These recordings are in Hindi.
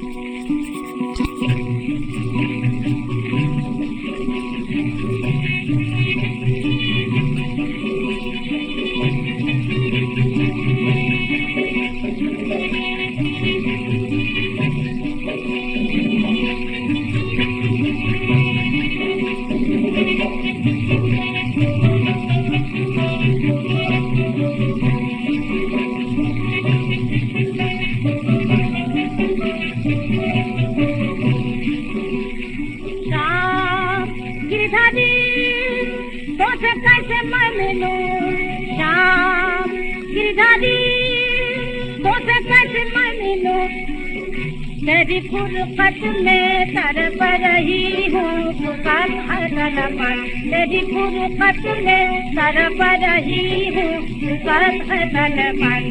thank you कैसे मैं मिलूं शाम गिरधारी कैसे मैं मिलूं तेरी फुरकत में तर पर रही हूँ तेरी फुरकत में तर पर रही हूँ पर तुम्हारे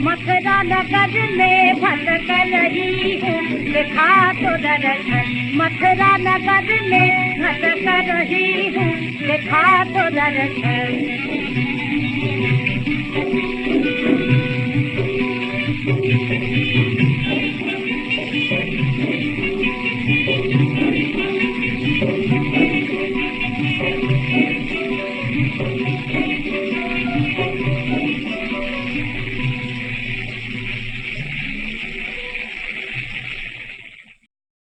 मथुरा नगर में भटक रही हूँ। लिखा तो दर्शन। मथुरा नगर में भटक रही हूँ। लिखा तो दर्शन।